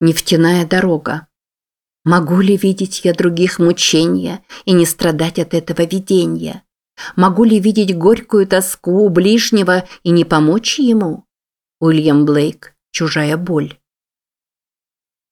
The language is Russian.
Нефтяная дорога. Могу ли видеть я других мучения и не страдать от этого видения? Могу ли видеть горькую тоску у ближнего и не помочь ему? Уильям Блейк. Чужая боль.